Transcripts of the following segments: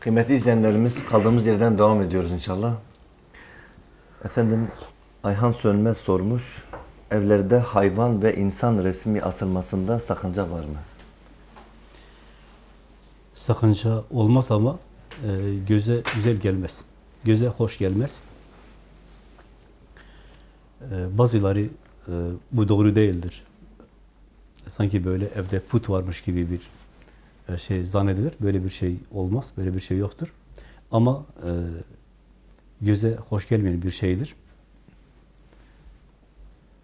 Kıymetli izleyenlerimiz kaldığımız yerden devam ediyoruz inşallah. Efendim Ayhan Sönmez sormuş. Evlerde hayvan ve insan resmi asılmasında sakınca var mı? Sakınca olmaz ama e, göze güzel gelmez. Göze hoş gelmez. E, bazıları e, bu doğru değildir. Sanki böyle evde put varmış gibi bir şey zannedilir. Böyle bir şey olmaz. Böyle bir şey yoktur. Ama e, göze hoş gelmeyen bir şeydir.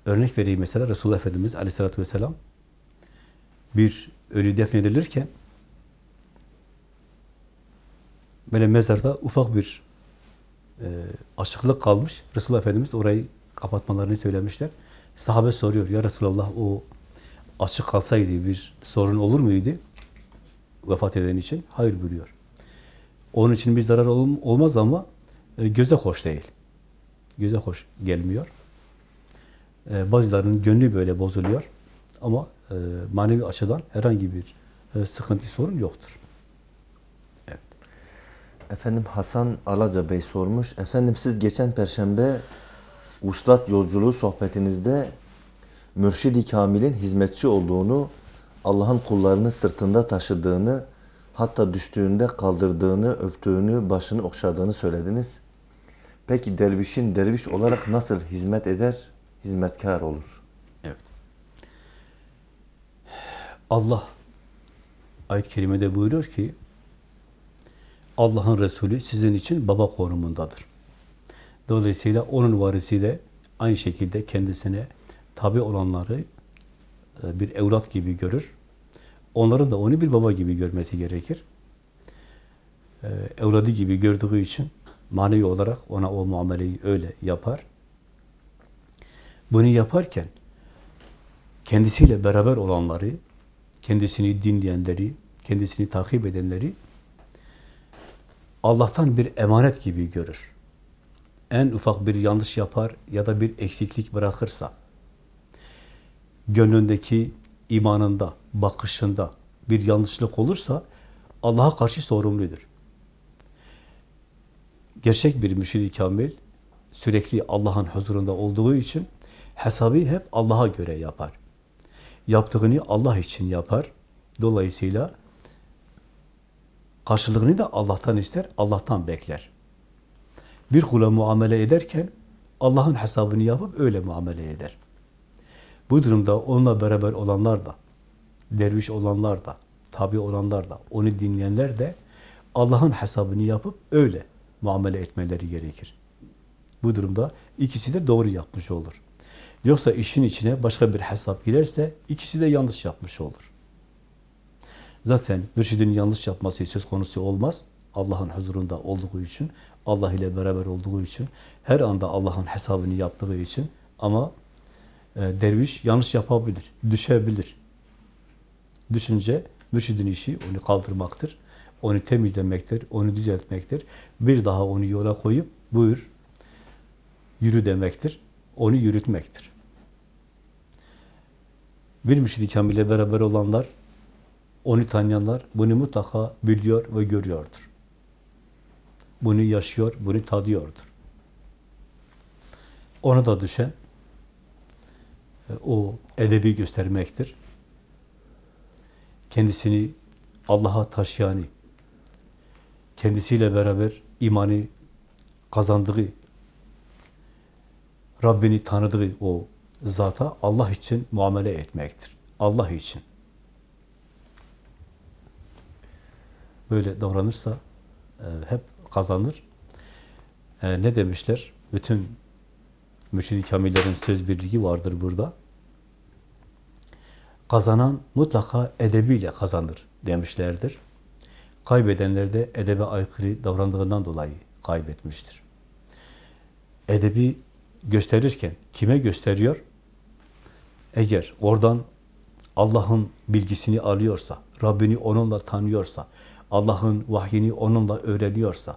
Örnek vereyim mesela Resulullah Efendimiz Aleyhisselatü Vesselam bir ölü defnedilirken böyle mezarda ufak bir e, açıklık kalmış. Resulullah Efendimiz orayı kapatmalarını söylemişler. Sahabe soruyor, ya Resulallah o açık kalsaydı bir sorun olur muydu? Vefat eden için. Hayır buyuruyor. Onun için bir zarar ol- olmaz ama e, göze hoş değil. Göze hoş gelmiyor. E, bazılarının gönlü böyle bozuluyor. Ama e, manevi açıdan herhangi bir sıkıntı, sorun yoktur. Efendim Hasan Alaca Bey sormuş. Efendim siz geçen perşembe Uslat yolculuğu sohbetinizde Mürşid-i Kamil'in hizmetçi olduğunu, Allah'ın kullarını sırtında taşıdığını, hatta düştüğünde kaldırdığını, öptüğünü, başını okşadığını söylediniz. Peki dervişin derviş olarak nasıl hizmet eder, hizmetkar olur? Evet. Allah ayet-i kerimede buyuruyor ki Allah'ın Resulü sizin için baba konumundadır. Dolayısıyla onun varisi de aynı şekilde kendisine tabi olanları e, bir evlat gibi görür. Onların da onu bir baba gibi görmesi gerekir. E, Evladı gibi gördüğü için manevi olarak ona o muameleyi öyle yapar. Bunu yaparken kendisiyle beraber olanları, kendisini dinleyenleri, kendisini takip edenleri Allah'tan bir emanet gibi görür. En ufak bir yanlış yapar ya da bir eksiklik bırakırsa, gönlündeki imanında, bakışında bir yanlışlık olursa Allah'a karşı sorumludur. Gerçek bir müşid-i kamil sürekli Allah'ın huzurunda olduğu için hesabı hep Allah'a göre yapar. Yaptığını Allah için yapar. Dolayısıyla karşılığını da Allah'tan ister, Allah'tan bekler. Bir kula muamele ederken Allah'ın hesabını yapıp öyle muamele eder. Bu durumda onunla beraber olanlar da, derviş olanlar da, tabi olanlar da, onu dinleyenler de Allah'ın hesabını yapıp öyle muamele etmeleri gerekir. Bu durumda ikisi de doğru yapmış olur. Yoksa işin içine başka bir hesap girerse ikisi de yanlış yapmış olur. Zaten mürşidin yanlış yapması söz konusu olmaz. Allah'ın huzurunda olduğu için, Allah ile beraber olduğu için, her anda Allah'ın hesabını yaptığı için ama derviş yanlış yapabilir, düşebilir. Düşünce mürşidin işi onu kaldırmaktır, onu temizlemektir, onu düzeltmektir. Bir daha onu yola koyup buyur, yürü demektir, onu yürütmektir. Bir mürşid-i kamile beraber olanlar, onu tanıyanlar bunu mutlaka biliyor ve görüyordur. Bunu yaşıyor, bunu tadıyordur. Ona da düşen e, o edebi göstermektir. Kendisini Allah'a taşıyanı, kendisiyle beraber imanı kazandığı, Rabbini tanıdığı o zata Allah için muamele etmektir. Allah için. Böyle davranırsa e, hep kazanır. E, ne demişler? Bütün mürşid-i kamillerin söz birliği vardır burada. Kazanan mutlaka edebiyle kazanır demişlerdir. Kaybedenler de edebe aykırı davrandığından dolayı kaybetmiştir. Edebi gösterirken kime gösteriyor? Eğer oradan Allah'ın bilgisini alıyorsa, Rabbini onunla tanıyorsa, Allah'ın vahyini onunla öğreniyorsa,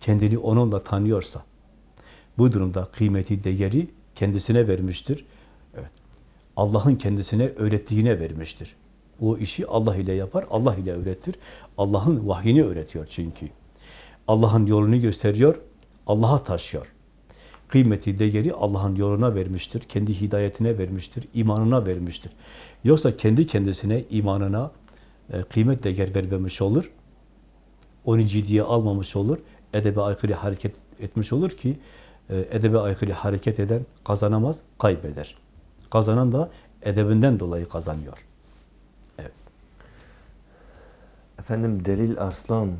kendini onunla tanıyorsa, bu durumda kıymeti, değeri kendisine vermiştir. Evet. Allah'ın kendisine öğrettiğine vermiştir. O işi Allah ile yapar, Allah ile öğretir. Allah'ın vahyini öğretiyor çünkü. Allah'ın yolunu gösteriyor, Allah'a taşıyor. Kıymeti, değeri Allah'ın yoluna vermiştir, kendi hidayetine vermiştir, imanına vermiştir. Yoksa kendi kendisine, imanına e, kıymet değer vermemiş olur, onu ciddiye almamış olur, edebe aykırı hareket etmiş olur ki, edebe aykırı hareket eden kazanamaz, kaybeder. Kazanan da edebinden dolayı kazanıyor. Efendim Delil Arslan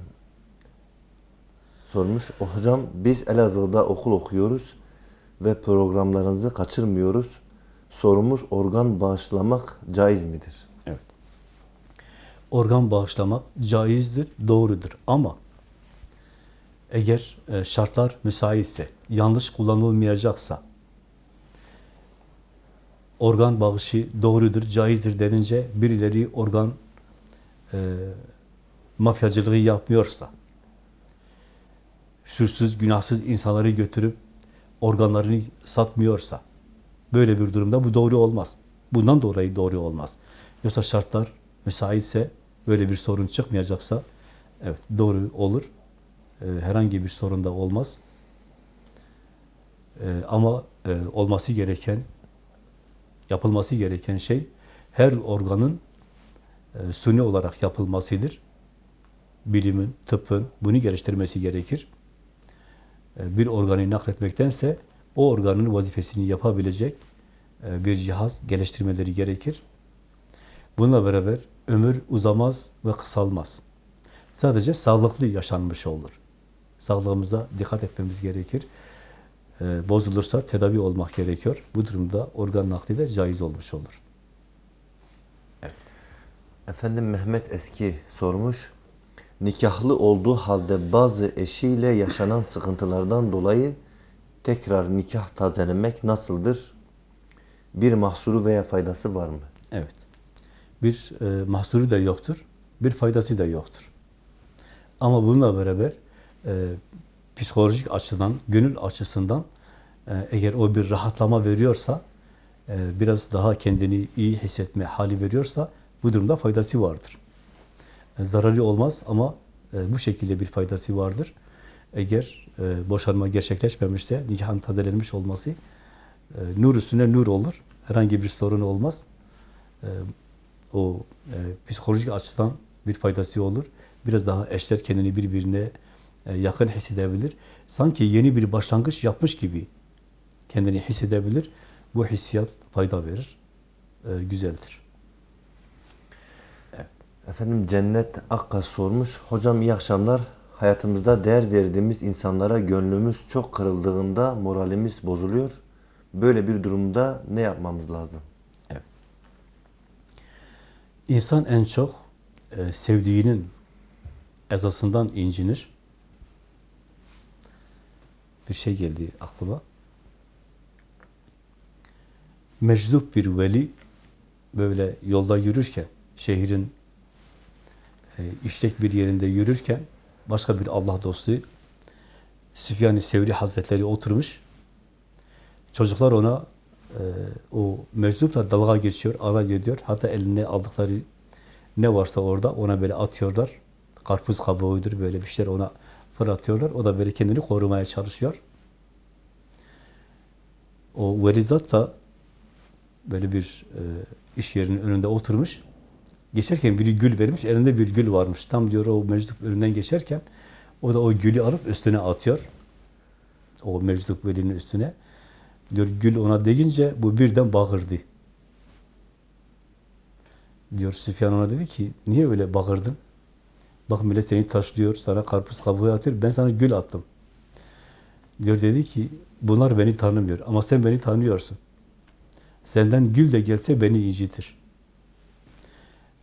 sormuş. O hocam biz Elazığ'da okul okuyoruz ve programlarınızı kaçırmıyoruz. Sorumuz organ bağışlamak caiz midir? Evet. Organ bağışlamak caizdir, doğrudur ama eğer e, şartlar müsaitse, yanlış kullanılmayacaksa, organ bağışı doğrudur, caizdir denince birileri organ e, mafyacılığı yapmıyorsa, suçsuz, günahsız insanları götürüp organlarını satmıyorsa, böyle bir durumda bu doğru olmaz. Bundan dolayı doğru olmaz. Yoksa şartlar müsaitse, böyle bir sorun çıkmayacaksa, evet doğru olur. Ee, herhangi bir sorun da olmaz. Ee, ama e, olması gereken, yapılması gereken şey, her organın e, suni olarak yapılmasıdır. Bilimin, tıbbın bunu geliştirmesi gerekir. E, bir organı nakletmektense o organın vazifesini yapabilecek e, bir cihaz geliştirmeleri gerekir. Bununla beraber ömür uzamaz ve kısalmaz. Sadece sağlıklı yaşanmış olur. Sağlığımıza dikkat etmemiz gerekir. E, bozulursa tedavi olmak gerekiyor. Bu durumda organ nakli de caiz olmuş olur. Efendim Mehmet Eski sormuş. Nikahlı olduğu halde bazı eşiyle yaşanan sıkıntılardan dolayı tekrar nikah tazelemek nasıldır? Bir mahsuru veya faydası var mı? Evet. Bir e, mahsuru da yoktur, bir faydası da yoktur. Ama bununla beraber psikolojik açıdan, gönül açısından e, eğer o bir rahatlama veriyorsa, e, biraz daha kendini iyi hissetme hali veriyorsa bu durumda faydası vardır. E, zararı olmaz ama e, bu şekilde bir faydası vardır. Eğer e, boşanma gerçekleşmemişse nikahın tazelenmiş olması e, nur üstüne nur olur. Herhangi bir sorun olmaz. E, o e, psikolojik açıdan bir faydası olur. Biraz daha eşler kendini birbirine e, yakın hissedebilir. Sanki yeni bir başlangıç yapmış gibi kendini hissedebilir. Bu hissiyat fayda verir. E, güzeldir. Efendim Cennet Akkas sormuş. Hocam iyi akşamlar. Hayatımızda değer verdiğimiz insanlara gönlümüz çok kırıldığında moralimiz bozuluyor. Böyle bir durumda ne yapmamız lazım? İnsan en çok e, sevdiğinin ezasından incinir. Bir şey geldi aklıma. Meczup bir veli böyle yolda yürürken, şehrin e, işlek bir yerinde yürürken başka bir Allah dostu Süfyan-ı Sevri Hazretleri oturmuş. Çocuklar ona e, o meczupla dalga geçiyor, alay ediyor. Hatta eline aldıkları ne varsa orada ona böyle atıyorlar. Karpuz kabuğudur böyle bir şeyler ona fırlatıyorlar. O da böyle kendini korumaya çalışıyor. O velizat da böyle bir e, iş yerinin önünde oturmuş. Geçerken biri gül vermiş, elinde bir gül varmış. Tam diyor o meczup önünden geçerken o da o gülü alıp üstüne atıyor. O meczup velinin üstüne. Diyor gül ona deyince bu birden bağırdı. Diyor Süfyan ona dedi ki niye öyle bağırdın? Bak millet seni taşlıyor, sana karpuz kabuğu atıyor. Ben sana gül attım. Diyor dedi ki bunlar beni tanımıyor ama sen beni tanıyorsun. Senden gül de gelse beni incitir.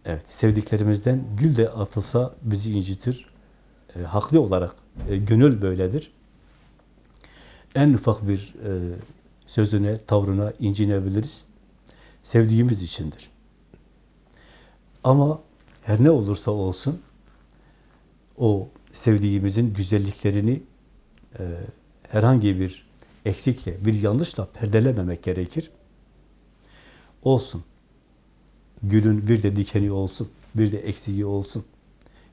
Evet, sevdiklerimizden gül de atılsa bizi incitir. E, haklı olarak e, gönül böyledir. En ufak bir e, sözüne, tavrına incinebiliriz. Sevdiğimiz içindir. Ama her ne olursa olsun o sevdiğimizin güzelliklerini e, herhangi bir eksikle, bir yanlışla perdelememek gerekir. Olsun. Gülün bir de dikeni olsun, bir de eksiği olsun.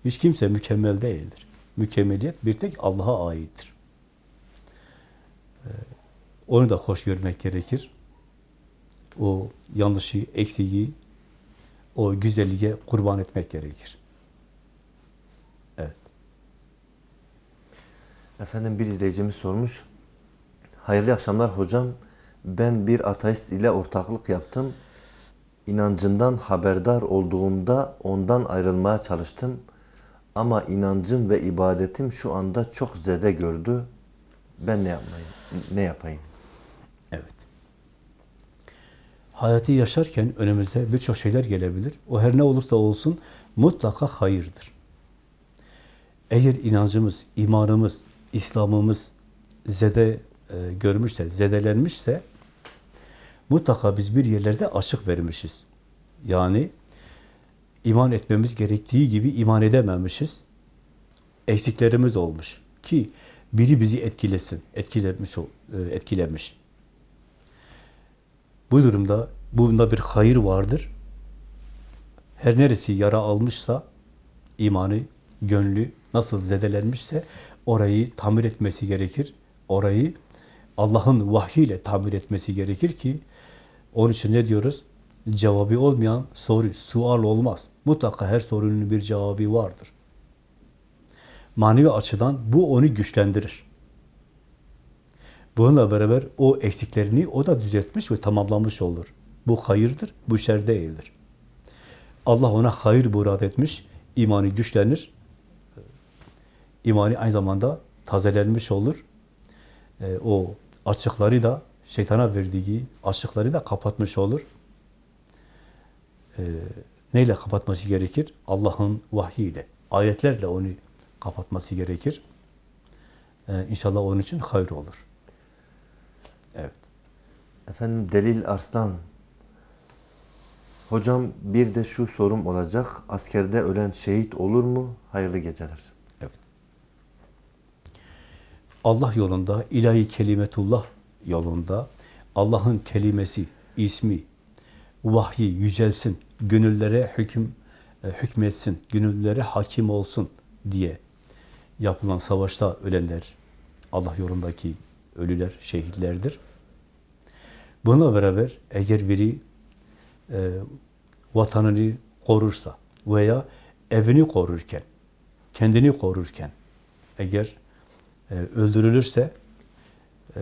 Hiç kimse mükemmel değildir. mükemmeliyet bir tek Allah'a aittir. Ee, Onu da hoş görmek gerekir. O yanlışı, eksiği, o güzelliğe kurban etmek gerekir. Efendim bir izleyicimiz sormuş. Hayırlı akşamlar hocam. Ben bir ateist ile ortaklık yaptım. İnancından haberdar olduğumda ondan ayrılmaya çalıştım. Ama inancım ve ibadetim şu anda çok zede gördü. Ben ne yapmayayım? Ne yapayım? Evet. Hayatı yaşarken önümüze birçok şeyler gelebilir. O her ne olursa olsun mutlaka hayırdır. Eğer inancımız, imanımız, İslam'ımız zede e, görmüşse, zedelenmişse mutlaka biz bir yerlerde açık vermişiz. Yani iman etmemiz gerektiği gibi iman edememişiz. Eksiklerimiz olmuş ki biri bizi etkilesin, etkilemiş, e, etkilemiş. Bu durumda bunda bir hayır vardır. Her neresi yara almışsa imanı, gönlü nasıl zedelenmişse orayı tamir etmesi gerekir. Orayı Allah'ın vahyiyle tamir etmesi gerekir ki onun için ne diyoruz? Cevabı olmayan soru, sual olmaz. Mutlaka her sorunun bir cevabı vardır. Manevi açıdan bu onu güçlendirir. Bununla beraber o eksiklerini o da düzeltmiş ve tamamlamış olur. Bu hayırdır, bu şer değildir. Allah ona hayır murad etmiş, imanı güçlenir. İmanı aynı zamanda tazelenmiş olur. E, o açıkları da şeytana verdiği açıkları da kapatmış olur. E, neyle kapatması gerekir? Allah'ın vahyiyle, ayetlerle onu kapatması gerekir. E, inşallah onun için hayır olur. Evet. Efendim Delil Arslan. Hocam bir de şu sorum olacak. Askerde ölen şehit olur mu? Hayırlı geceler. Allah yolunda, ilahi kelimetullah yolunda Allah'ın kelimesi, ismi, vahyi yücelsin, gönüllere hüküm e, hükmetsin, gönüllere hakim olsun diye yapılan savaşta ölenler, Allah yolundaki ölüler, şehitlerdir. Buna beraber eğer biri e, vatanını korursa veya evini korurken, kendini korurken eğer öldürülürse e,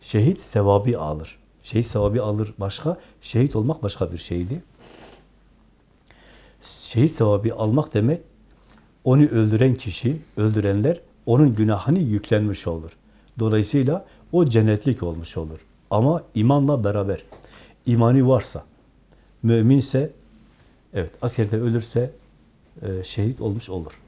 şehit sevabı alır. Şehit sevabı alır başka, şehit olmak başka bir şeydi. Şehit sevabı almak demek onu öldüren kişi, öldürenler onun günahını yüklenmiş olur. Dolayısıyla o cennetlik olmuş olur. Ama imanla beraber, imani varsa, müminse, evet askerde ölürse e, şehit olmuş olur.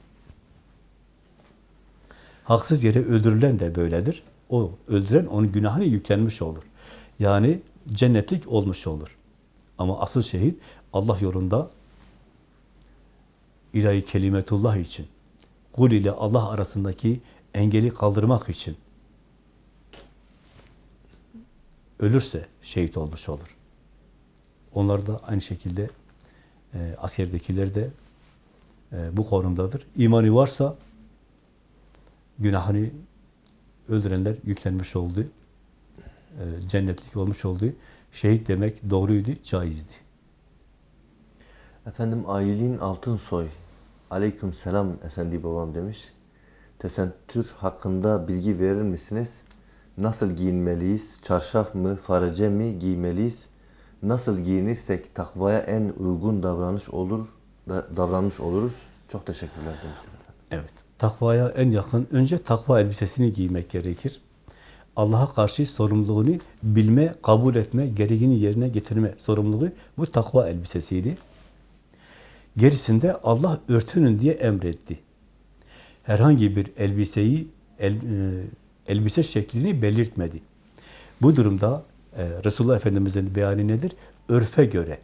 Haksız yere öldürülen de böyledir. O öldüren onun günahını yüklenmiş olur. Yani cennetlik olmuş olur. Ama asıl şehit Allah yolunda ilahi kelimetullah için, kul ile Allah arasındaki engeli kaldırmak için ölürse şehit olmuş olur. Onlar da aynı şekilde e, askerdekiler de e, bu konumdadır. İmanı varsa günahını öldürenler yüklenmiş oldu. E, cennetlik olmuş oldu. Şehit demek doğruydu, caizdi. Efendim Aylin Altınsoy. Aleyküm selam efendi babam demiş. Tesettür hakkında bilgi verir misiniz? Nasıl giyinmeliyiz? Çarşaf mı, farece mi giymeliyiz? Nasıl giyinirsek takvaya en uygun davranış olur, da, davranmış oluruz? Çok teşekkürler demişler efendim. Evet. Takvaya en yakın, önce takva elbisesini giymek gerekir. Allah'a karşı sorumluluğunu bilme, kabul etme, gereğini yerine getirme sorumluluğu bu takva elbisesiydi. Gerisinde Allah örtünün diye emretti. Herhangi bir elbiseyi, el, e, elbise şeklini belirtmedi. Bu durumda e, Resulullah Efendimiz'in beyanı nedir? Örfe göre.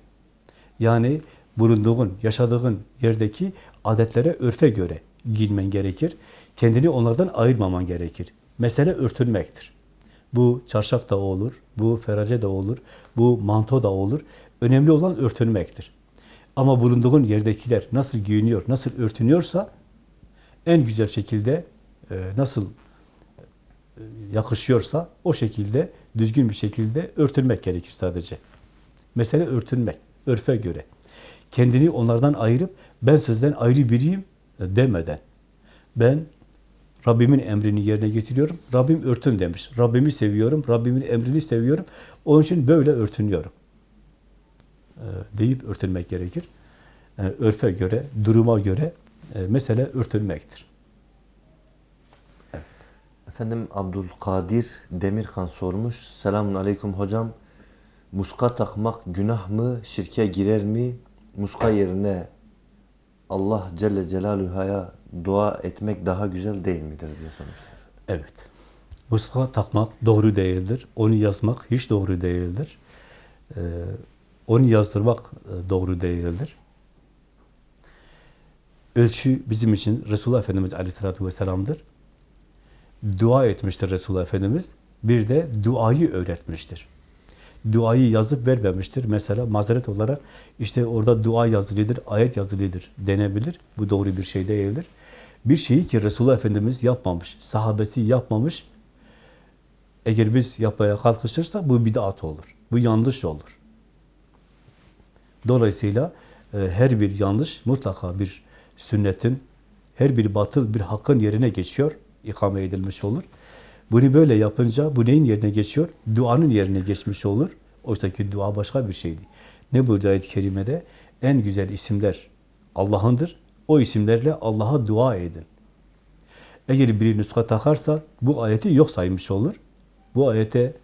Yani bulunduğun, yaşadığın yerdeki adetlere, örfe göre giyinmen gerekir. Kendini onlardan ayırmaman gerekir. Mesele örtünmektir. Bu çarşaf da olur, bu ferace de olur, bu manto da olur. Önemli olan örtünmektir. Ama bulunduğun yerdekiler nasıl giyiniyor, nasıl örtünüyorsa en güzel şekilde e, nasıl e, yakışıyorsa o şekilde düzgün bir şekilde örtülmek gerekir sadece. Mesele örtünmek, örfe göre. Kendini onlardan ayırıp ben sizden ayrı biriyim demeden. Ben Rabbimin emrini yerine getiriyorum. Rabbim örtün demiş. Rabbimi seviyorum. Rabbimin emrini seviyorum. Onun için böyle örtünüyorum. E, deyip örtülmek gerekir. E, örfe göre, duruma göre e, mesele örtülmektir. Efendim Abdülkadir Demirkan sormuş. Selamun aleyküm hocam. Muska takmak günah mı, şirke girer mi? Muska yerine Allah Celle Celaluhu'ya dua etmek daha güzel değil midir diye sormuşlar. Evet. Muska takmak doğru değildir. Onu yazmak hiç doğru değildir. Ee, onu yazdırmak e, doğru değildir. Ölçü bizim için Resulullah Efendimiz Aleyhisselatü Vesselam'dır. Dua etmiştir Resulullah Efendimiz. Bir de duayı öğretmiştir. Duayı yazıp vermemiştir. Mesela mazeret olarak işte orada dua yazılıdır, ayet yazılıdır denebilir. Bu doğru bir şey değildir. Bir şeyi ki Resulullah Efendimiz yapmamış, sahabesi yapmamış, eğer biz yapmaya kalkışırsa bu bid'at olur. Bu yanlış olur. Dolayısıyla e, her bir yanlış mutlaka bir sünnetin, her bir batıl bir hakkın yerine geçiyor, ikame edilmiş olur. Bunu böyle yapınca bu neyin yerine geçiyor? Duanın yerine geçmiş olur. Oysa ki dua başka bir şeydi. Ne buyurdu ayet-i kerimede? En güzel isimler Allah'ındır. O isimlerle Allah'a dua edin. Eğer biri nuska takarsa bu ayeti yok saymış olur. Bu ayete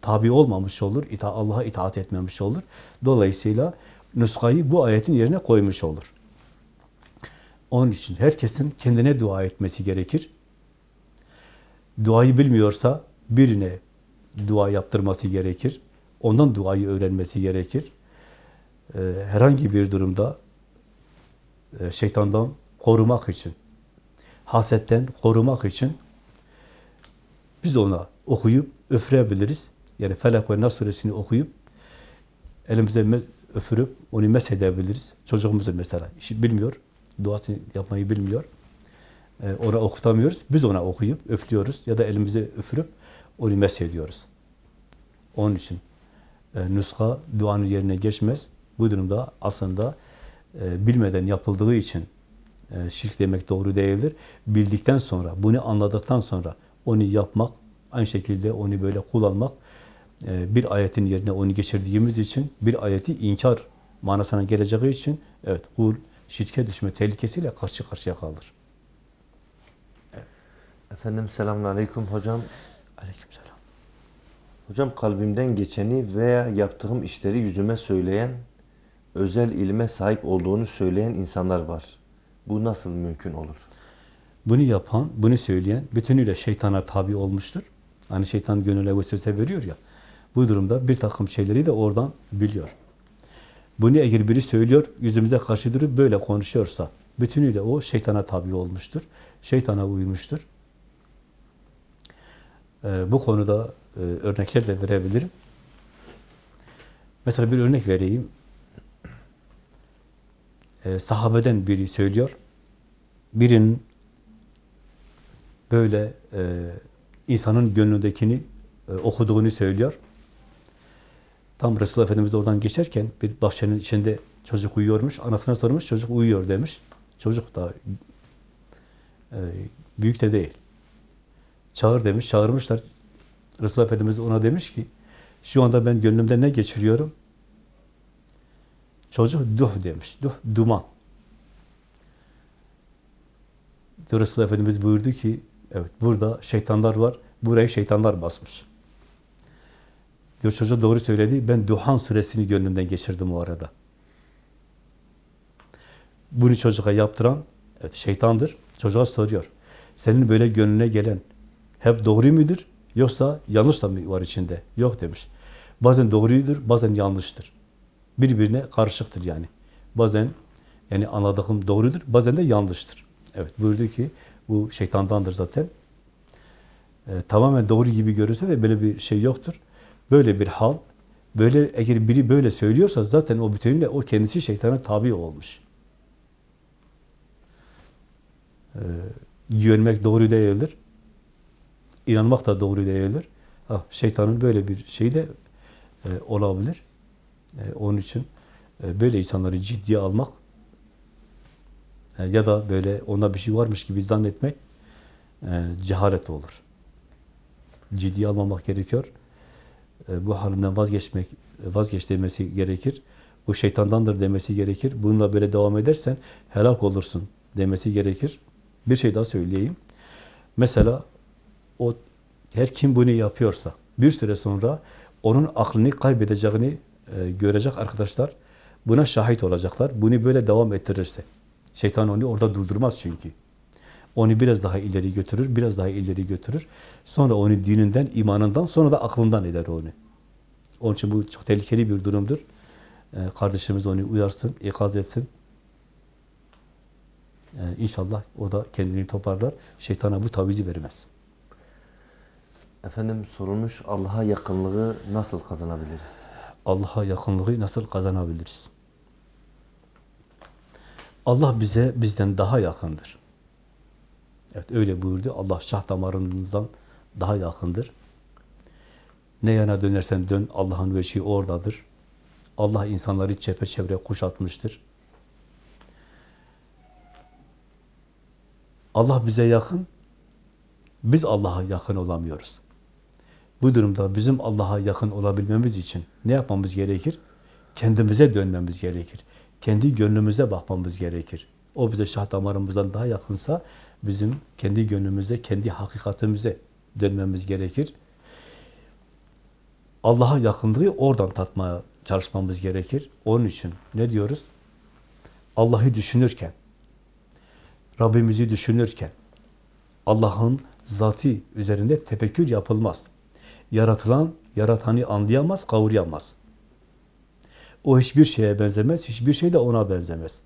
tabi olmamış olur. ita Allah'a itaat etmemiş olur. Dolayısıyla nuskayı bu ayetin yerine koymuş olur. Onun için herkesin kendine dua etmesi gerekir. Duayı bilmiyorsa birine dua yaptırması gerekir. Ondan duayı öğrenmesi gerekir. Ee, herhangi bir durumda e, şeytandan korumak için, hasetten korumak için biz ona okuyup öfreyebiliriz. Yani Felak ve Nas suresini okuyup elimize öfürüp onu mesedebiliriz. Çocuğumuz mesela işi bilmiyor, duasını yapmayı bilmiyor. Ee, ona okutamıyoruz. Biz ona okuyup öflüyoruz ya da elimize öfürüp onu mesediyoruz. Onun için e, nuska duanın yerine geçmez. Bu durumda aslında e, bilmeden yapıldığı için e, şirk demek doğru değildir. Bildikten sonra, bunu anladıktan sonra onu yapmak, aynı şekilde onu böyle kullanmak, e, bir ayetin yerine onu geçirdiğimiz için, bir ayeti inkar manasına geleceği için, evet, kul şirke düşme tehlikesiyle karşı karşıya kalır. Efendim selamun aleyküm hocam. Aleykümselam. Hocam kalbimden geçeni veya yaptığım işleri yüzüme söyleyen, özel ilme sahip olduğunu söyleyen insanlar var. Bu nasıl mümkün olur? Bunu yapan, bunu söyleyen bütünüyle şeytana tabi olmuştur. Hani şeytan gönüle vesvese veriyor ya. Bu durumda bir takım şeyleri de oradan biliyor. Bunu eğer biri söylüyor, yüzümüze karşı durup böyle konuşuyorsa, bütünüyle o şeytana tabi olmuştur. Şeytana uymuştur. Ee, bu konuda e, örnekler de verebilirim. Mesela bir örnek vereyim. Ee, sahabeden biri söylüyor. Birinin böyle e, insanın gönlündekini e, okuduğunu söylüyor. Tam Resulullah Efendimiz oradan geçerken bir bahçenin içinde çocuk uyuyormuş. Anasına sormuş, çocuk uyuyor demiş. Çocuk da büyük de değil. Çağır demiş, çağırmışlar. Resulullah Efendimiz ona demiş ki, şu anda ben gönlümde ne geçiriyorum? Çocuk duh demiş, duh, duman. Resulullah Efendimiz buyurdu ki, evet burada şeytanlar var, burayı şeytanlar basmış. Diyor çocuk doğru söyledi, ben Duhan suresini gönlümden geçirdim o arada. Bunu çocuğa yaptıran evet, şeytandır. Çocuğa soruyor, senin böyle gönlüne gelen hep doğru mudur, yoksa yanlış da mı var içinde? Yok demiş. Bazen doğrudur, bazen yanlıştır. Birbirine karışıktır yani. Bazen yani anladığım doğrudur, bazen de yanlıştır. Evet buyurdu ki bu şeytandandır zaten. Ee, tamamen doğru gibi görünse de böyle bir şey yoktur. Böyle bir hal, böyle eğer biri böyle söylüyorsa zaten o bütünüyle o kendisi şeytana tabi olmuş. Ee, güvenmek doğru değildir. İnanmak da doğru değildir. Ha, şeytanın böyle bir şeyi de e, olabilir. E, onun için e, böyle insanları ciddiye almak e, ya da böyle ona bir şey varmış gibi zannetmek e, cehalet olur. Ciddiye almamak gerekiyor. E, bu halinden vazgeçmek, vazgeç demesi gerekir. Bu şeytandandır demesi gerekir. Bununla böyle devam edersen helak olursun demesi gerekir. Bir şey daha söyleyeyim. Mesela o her kim bunu yapıyorsa bir süre sonra onun aklını kaybedeceğini e, görecek arkadaşlar. Buna şahit olacaklar. Bunu böyle devam ettirirse. Şeytan onu orada durdurmaz çünkü. Onu biraz daha ileri götürür, biraz daha ileri götürür. Sonra onu dininden, imanından, sonra da aklından eder onu. Onun için bu çok tehlikeli bir durumdur. Ee, kardeşimiz onu uyarsın, ikaz etsin. Ee, inşallah o da kendini toparlar. Şeytana bu tavizi vermez. Efendim sorulmuş Allah'a yakınlığı nasıl kazanabiliriz? Allah'a yakınlığı nasıl kazanabiliriz? Allah bize bizden daha yakındır. Evet öyle buyurdu. Allah şah damarınızdan daha yakındır. Ne yana dönersen dön Allah'ın veçhi oradadır. Allah insanları çepeçevre kuşatmıştır. Allah bize yakın, biz Allah'a yakın olamıyoruz. Bu durumda bizim Allah'a yakın olabilmemiz için ne yapmamız gerekir? Kendimize dönmemiz gerekir. Kendi gönlümüze bakmamız gerekir. O bize şah damarımızdan daha yakınsa bizim kendi gönlümüze, kendi hakikatimize dönmemiz gerekir. Allah'a yakınlığı oradan tatmaya çalışmamız gerekir. Onun için ne diyoruz? Allah'ı düşünürken, Rabbimizi düşünürken, Allah'ın zatı üzerinde tefekkür yapılmaz. Yaratılan, yaratanı anlayamaz, kavrayamaz. O hiçbir şeye benzemez, hiçbir şey de ona benzemez.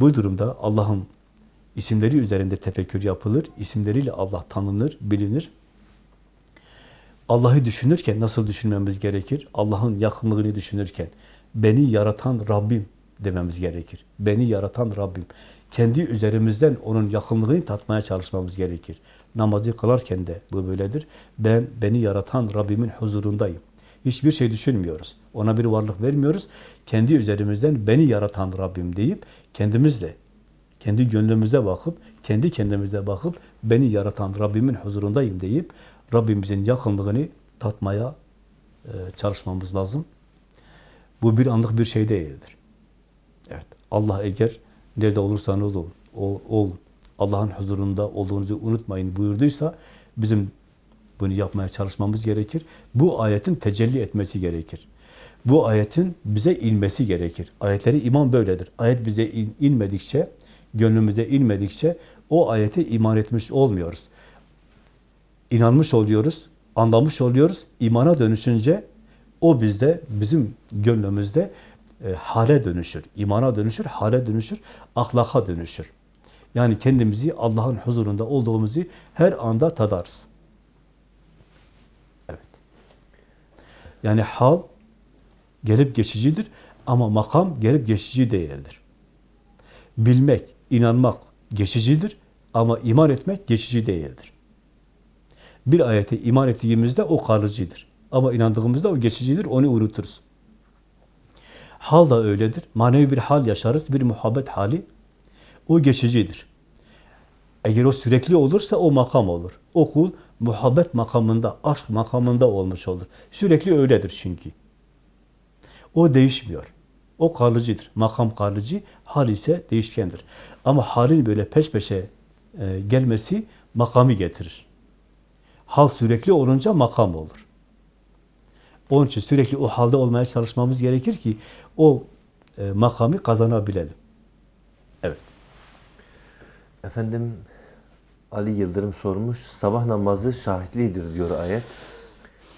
Bu durumda Allah'ın isimleri üzerinde tefekkür yapılır, isimleriyle Allah tanınır, bilinir. Allah'ı düşünürken nasıl düşünmemiz gerekir? Allah'ın yakınlığını düşünürken beni yaratan Rabbim dememiz gerekir. Beni yaratan Rabbim. Kendi üzerimizden onun yakınlığını tatmaya çalışmamız gerekir. Namazı kılarken de bu böyledir. Ben beni yaratan Rabbimin huzurundayım. Hiçbir şey düşünmüyoruz. Ona bir varlık vermiyoruz. Kendi üzerimizden beni yaratan Rabbim deyip kendimizle, kendi gönlümüze bakıp, kendi kendimize bakıp beni yaratan Rabbimin huzurundayım deyip Rabbimizin yakınlığını tatmaya e, çalışmamız lazım. Bu bir anlık bir şey değildir. Evet. Allah eğer nerede olursanız olun, ol, olun. Allah'ın huzurunda olduğunuzu unutmayın buyurduysa bizim bunu yapmaya çalışmamız gerekir. Bu ayetin tecelli etmesi gerekir. Bu ayetin bize inmesi gerekir. Ayetleri iman böyledir. Ayet bize in, inmedikçe, gönlümüze inmedikçe o ayete iman etmiş olmuyoruz. İnanmış oluyoruz, anlamış oluyoruz. İmana dönüşünce o bizde, bizim gönlümüzde e, hale dönüşür. İmana dönüşür, hale dönüşür, ahlaka dönüşür. Yani kendimizi Allah'ın huzurunda olduğumuzu her anda tadarız. Evet. Yani hal gelip geçicidir ama makam gelip geçici değildir. Bilmek, inanmak geçicidir ama iman etmek geçici değildir. Bir ayete iman ettiğimizde o kalıcıdır. Ama inandığımızda o geçicidir, onu unuturuz. Hal da öyledir. Manevi bir hal yaşarız, bir muhabbet hali. O geçicidir. Eğer o sürekli olursa o makam olur. O kul muhabbet makamında, aşk makamında olmuş olur. Sürekli öyledir çünkü. O değişmiyor. O kalıcıdır. Makam kalıcı, hal ise değişkendir. Ama halin böyle peş peşe e, gelmesi makamı getirir. Hal sürekli olunca makam olur. Onun için sürekli o halde olmaya çalışmamız gerekir ki o e, makamı kazanabilelim. Evet. Efendim Ali Yıldırım sormuş. Sabah namazı şahitlidir diyor ayet.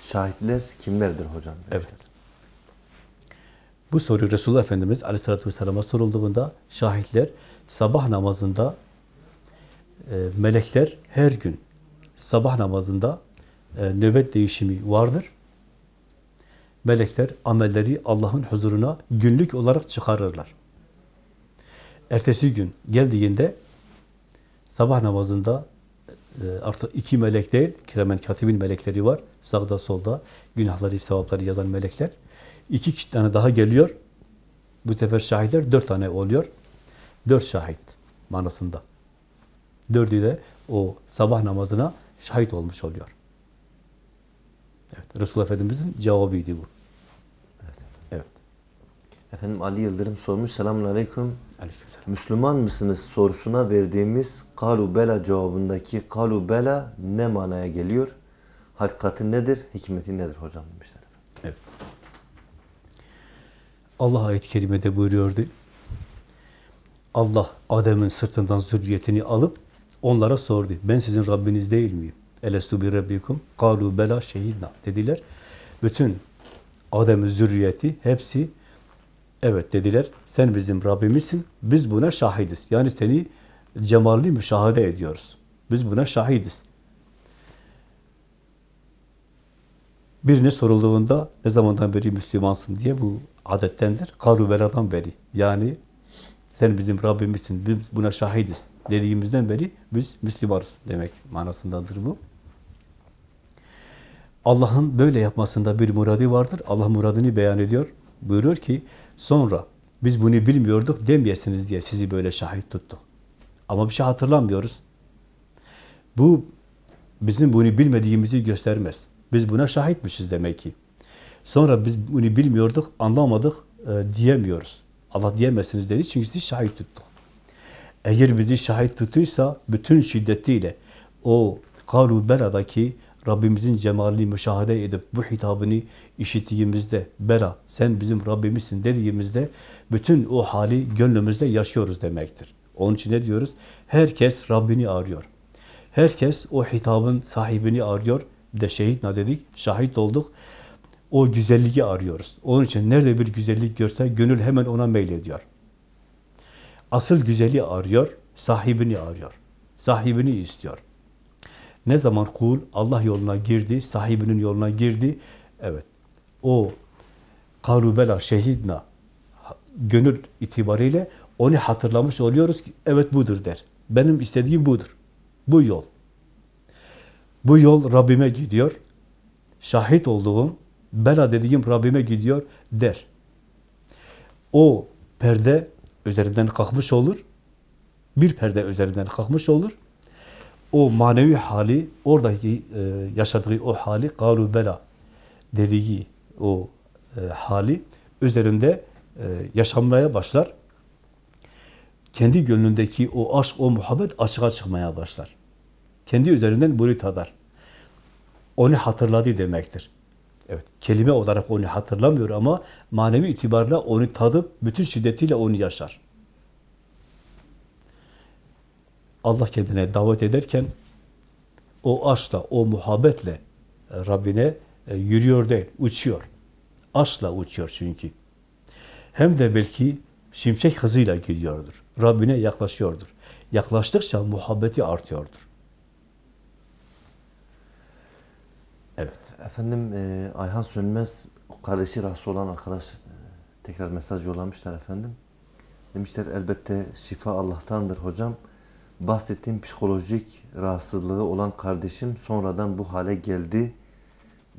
Şahitler kimlerdir hocam? Evet. Bu soru Resulullah Efendimiz Aleyhisselatü Vesselam'a sorulduğunda şahitler sabah namazında e, melekler her gün sabah namazında e, nöbet değişimi vardır. Melekler amelleri Allah'ın huzuruna günlük olarak çıkarırlar. Ertesi gün geldiğinde sabah namazında e, artık iki melek değil, kiremen katibin melekleri var. Sağda solda günahları, sevapları yazan melekler. İki kişi tane daha geliyor. Bu sefer şahitler dört tane oluyor. Dört şahit manasında. Dördü de o sabah namazına şahit olmuş oluyor. Evet, Resulullah Efendimiz'in cevabıydı bu. Evet. Efendim Ali Yıldırım sormuş. Selamun Aleyküm. Aleykümselam. Müslüman mısınız sorusuna verdiğimiz kalu bela cevabındaki kalu bela ne manaya geliyor? Hakikati nedir? Hikmeti nedir hocam demişler. Evet. Allah ayet-i kerimede buyuruyordu. Allah Adem'in sırtından zürriyetini alıp onlara sordu. Ben sizin Rabbiniz değil miyim? Elestu bi rabbikum? Kalu bela şehidna dediler. Bütün Adem'in zürriyeti hepsi evet dediler. Sen bizim Rabbimizsin. Biz buna şahidiz. Yani seni cemalli müşahede ediyoruz. Biz buna şahidiz. Birine sorulduğunda ne zamandan beri Müslümansın diye bu adettendir. Karubeladan beri. Yani sen bizim Rabbimizsin, biz buna şahidiz dediğimizden beri biz Müslümanız demek manasındadır bu. Allah'ın böyle yapmasında bir muradi vardır. Allah muradını beyan ediyor. Buyuruyor ki sonra biz bunu bilmiyorduk demeyesiniz diye sizi böyle şahit tuttuk. Ama bir şey hatırlamıyoruz. Bu bizim bunu bilmediğimizi göstermez. Biz buna şahitmişiz demek ki. Sonra biz bunu bilmiyorduk, anlamadık e, diyemiyoruz. Allah diyemezsiniz dedi çünkü sizi şahit tuttuk. Eğer bizi şahit tuttuysa bütün şiddetiyle o kalu beradaki Rabbimizin cemalini müşahede edip bu hitabını işittiğimizde bera sen bizim Rabbimizsin dediğimizde bütün o hali gönlümüzde yaşıyoruz demektir. Onun için ne diyoruz? Herkes Rabbini arıyor. Herkes o hitabın sahibini arıyor. Bir de şehit ne dedik? Şahit olduk. O güzelliği arıyoruz. Onun için nerede bir güzellik görse gönül hemen ona meylediyor. Asıl güzeli arıyor, sahibini arıyor. Sahibini istiyor. Ne zaman kul Allah yoluna girdi, sahibinin yoluna girdi, evet, o karubela şehidna gönül itibariyle onu hatırlamış oluyoruz ki evet budur der. Benim istediğim budur. Bu yol. Bu yol Rabbime gidiyor. Şahit olduğum, bela dediğim Rabbime gidiyor der. O perde üzerinden kalkmış olur. Bir perde üzerinden kalkmış olur. O manevi hali, oradaki e, yaşadığı o hali, galu bela dediği o e, hali üzerinde e, yaşanmaya başlar. Kendi gönlündeki o aşk, o muhabbet açığa çıkmaya başlar. Kendi üzerinden bunu tadar. Onu hatırladı demektir. Evet, kelime olarak onu hatırlamıyor ama manevi itibarla onu tadıp bütün şiddetiyle onu yaşar. Allah kendine davet ederken o aşkla, o muhabbetle Rabbine yürüyor değil, uçuyor. Aşkla uçuyor çünkü. Hem de belki şimşek hızıyla gidiyordur. Rabbine yaklaşıyordur. Yaklaştıkça muhabbeti artıyordur. Evet. Efendim e, Ayhan Sönmez kardeşi rahatsız olan arkadaş e, tekrar mesaj yollamışlar efendim. Demişler elbette şifa Allah'tandır hocam. Bahsettiğim psikolojik rahatsızlığı olan kardeşim sonradan bu hale geldi.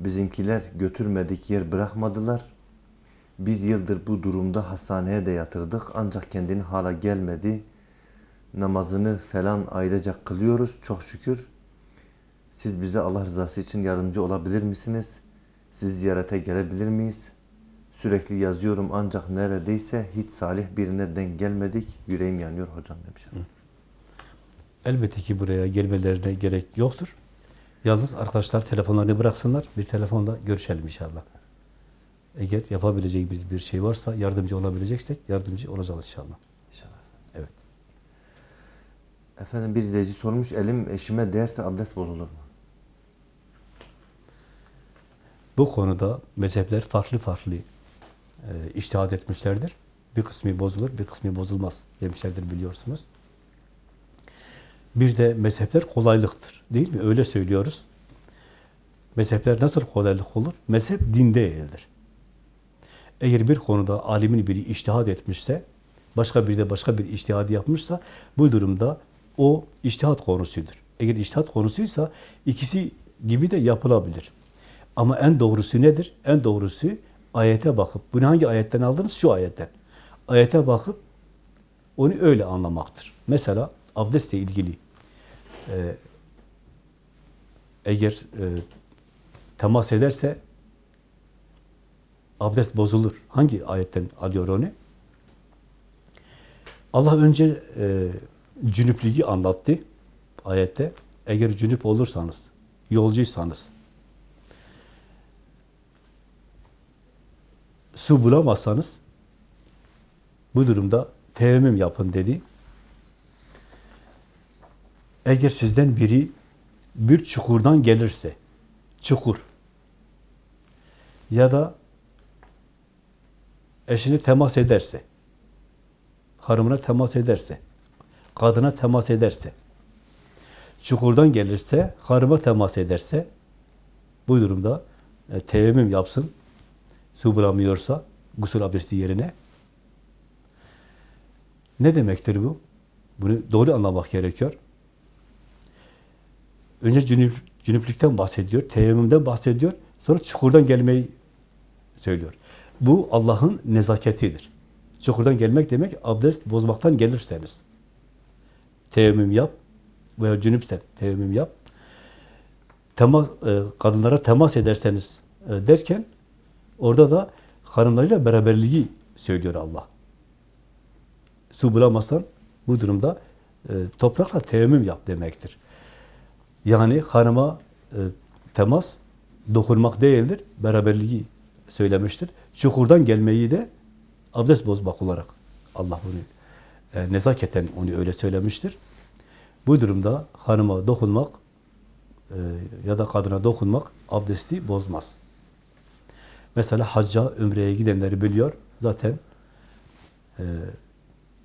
Bizimkiler götürmedik yer bırakmadılar. Bir yıldır bu durumda hastaneye de yatırdık ancak kendini hala gelmedi. Namazını falan ailece kılıyoruz çok şükür. Siz bize Allah rızası için yardımcı olabilir misiniz? Siz ziyarete gelebilir miyiz? Sürekli yazıyorum ancak neredeyse hiç salih birine denk gelmedik. Yüreğim yanıyor hocam demişler. Elbette ki buraya gelmelerine gerek yoktur. Yalnız arkadaşlar telefonlarını bıraksınlar. Bir telefonla görüşelim inşallah. Eğer yapabileceğimiz bir şey varsa, yardımcı olabileceksek yardımcı olacağız inşallah. İnşallah. Evet. Efendim bir izleyici sormuş elim eşime değerse abdest bozulur mu? Bu konuda mezhepler farklı farklı e, iştihad etmişlerdir. Bir kısmı bozulur, bir kısmı bozulmaz demişlerdir biliyorsunuz. Bir de mezhepler kolaylıktır. Değil mi? Öyle söylüyoruz. Mezhepler nasıl kolaylık olur? Mezhep din değildir. Eğer bir konuda alimin biri iştihad etmişse, başka biri de başka bir iştihad yapmışsa, bu durumda o iştihat konusudur. Eğer iştihat konusuysa ikisi gibi de yapılabilir. Ama en doğrusu nedir? En doğrusu ayete bakıp, bunu hangi ayetten aldınız? Şu ayetten. Ayete bakıp onu öyle anlamaktır. Mesela abdestle ilgili e, eğer e, temas ederse abdest bozulur. Hangi ayetten alıyor onu? Allah önce e, cünüplüğü anlattı ayette. Eğer cünüp olursanız, yolcuysanız, su bulamazsanız bu durumda teyemmüm yapın dedi. Eğer sizden biri bir çukurdan gelirse, çukur ya da eşini temas ederse, hanımına temas ederse, kadına temas ederse, çukurdan gelirse, hanıma temas ederse, bu durumda e, teyemmüm yapsın, su bulamıyorsa, gusül abdesti yerine. Ne demektir bu? Bunu doğru anlamak gerekiyor. Önce cünüp, cünüplükten bahsediyor, teyemmümden bahsediyor, sonra çukurdan gelmeyi söylüyor. Bu Allah'ın nezaketidir. Çukurdan gelmek demek abdest bozmaktan gelirseniz. Teyemmüm yap veya cünüpsen teyemmüm yap. Temas, e, kadınlara temas ederseniz e, derken orada da hanımlarıyla beraberliği söylüyor Allah. Su bulamazsan bu durumda e, toprakla teyemmüm yap demektir. Yani hanıma e, temas dokunmak değildir, beraberliği söylemiştir. Çukurdan gelmeyi de abdest bozmak olarak Allah bunu e, nezaketen onu öyle söylemiştir. Bu durumda hanıma dokunmak e, ya da kadına dokunmak abdesti bozmaz. Mesela hacca, ömreye gidenleri biliyor. Zaten e,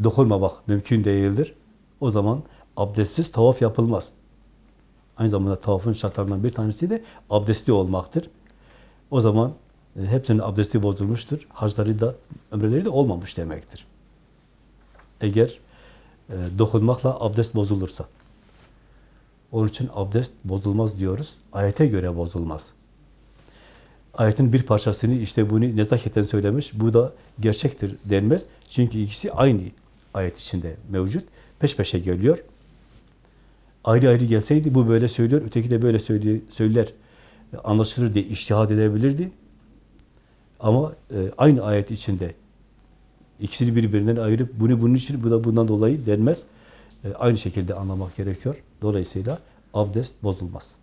dokunmamak mümkün değildir. O zaman abdestsiz tavaf yapılmaz. Aynı zamanda tavafın şartlarından bir tanesi de abdestli olmaktır. O zaman e, hepsinin abdesti bozulmuştur. Hacları da, ömreleri de olmamış demektir. Eğer e, dokunmakla abdest bozulursa. Onun için abdest bozulmaz diyoruz. Ayete göre bozulmaz. Ayetin bir parçasını işte bunu nezaketen söylemiş. Bu da gerçektir denmez. Çünkü ikisi aynı ayet içinde mevcut. Peş peşe geliyor. Ayrı ayrı gelseydi bu böyle söylüyor, öteki de böyle söyler. Anlaşılır diye iştihad edebilirdi. Ama e, aynı ayet içinde ikisini birbirinden ayırıp bunu bunun için, bu da bundan dolayı denmez. E, aynı şekilde anlamak gerekiyor. Dolayısıyla abdest bozulmaz.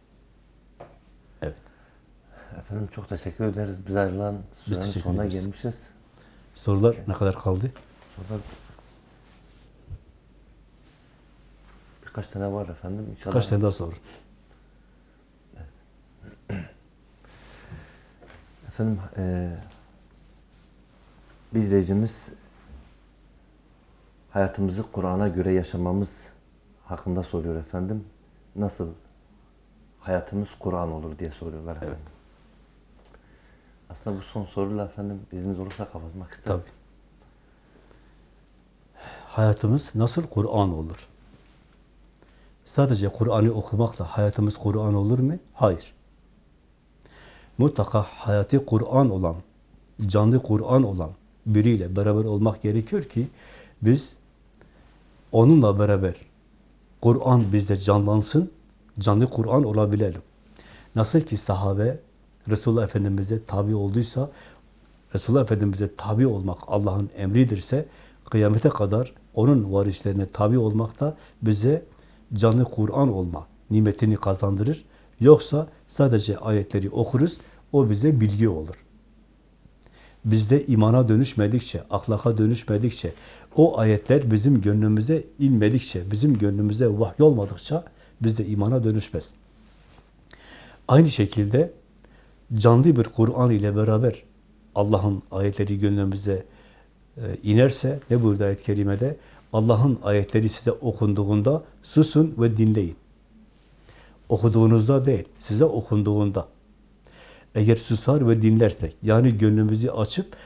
Evet. Efendim çok teşekkür ederiz. Biz ayrılan sürenin sonuna gelmişiz. Sorular ne kadar kaldı? Sorular birkaç tane var efendim. İnşallah. Kaç tane daha sorun? Efendim eee bir izleyicimiz hayatımızı Kur'an'a göre yaşamamız hakkında soruyor efendim. Nasıl hayatımız Kur'an olur diye soruyorlar efendim. Aslında bu son soruyla efendim izniniz olursa kapatmak isteriz. Tabii. Hayatımız nasıl Kur'an olur? Sadece Kur'an'ı okumakla hayatımız Kur'an olur mu? Hayır. Mutlaka hayatı Kur'an olan, canlı Kur'an olan biriyle beraber olmak gerekiyor ki biz onunla beraber Kur'an bizde canlansın, canlı Kur'an olabilelim. Nasıl ki sahabe Resulullah Efendimiz'e tabi olduysa, Resulullah Efendimiz'e tabi olmak Allah'ın emridirse, kıyamete kadar onun varislerine tabi olmak da bize canlı Kur'an olma nimetini kazandırır. Yoksa sadece ayetleri okuruz, o bize bilgi olur. Bizde imana dönüşmedikçe, ahlaka dönüşmedikçe, o ayetler bizim gönlümüze inmedikçe, bizim gönlümüze vahiy olmadıkça bizde imana dönüşmez. Aynı şekilde canlı bir Kur'an ile beraber Allah'ın ayetleri gönlümüze e, inerse, ne buyurdu ayet-i kerimede? Allah'ın ayetleri size okunduğunda susun ve dinleyin. Okuduğunuzda değil, size okunduğunda. Eğer susar ve dinlersek, yani gönlümüzü açıp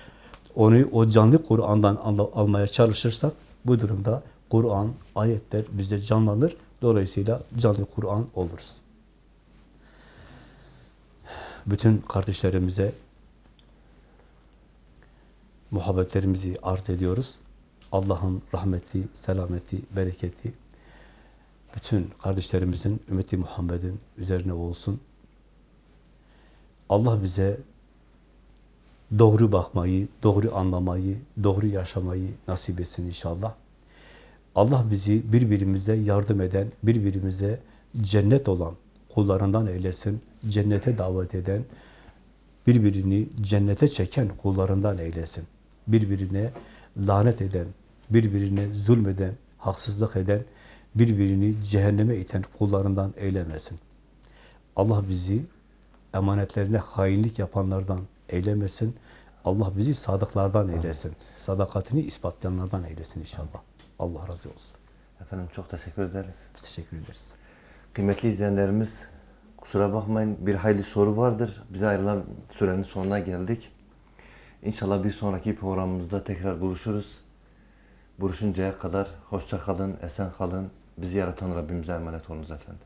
onu o canlı Kur'an'dan al- almaya çalışırsak, bu durumda Kur'an, ayetler bizde canlanır. Dolayısıyla canlı Kur'an oluruz. Bütün kardeşlerimize muhabbetlerimizi arz ediyoruz. Allah'ın rahmeti, selameti, bereketi bütün kardeşlerimizin, ümmeti Muhammed'in üzerine olsun. Allah bize doğru bakmayı, doğru anlamayı, doğru yaşamayı nasip etsin inşallah. Allah bizi birbirimize yardım eden, birbirimize cennet olan kullarından eylesin. Cennete davet eden, birbirini cennete çeken kullarından eylesin. Birbirine lanet eden, birbirine zulmeden, haksızlık eden, birbirini cehenneme iten kullarından eylemesin. Allah bizi emanetlerine hainlik yapanlardan eylemesin. Allah bizi sadıklardan eylesin. Sadakatini ispatlayanlardan eylesin inşallah. Allah razı olsun. Efendim çok teşekkür ederiz. Biz teşekkür ederiz. Kıymetli izleyenlerimiz kusura bakmayın bir hayli soru vardır. Bize ayrılan sürenin sonuna geldik. İnşallah bir sonraki programımızda tekrar buluşuruz. Buluşuncaya kadar hoşça kalın, esen kalın. Bizi yaratan Rabbimize emanet olunuz efendim.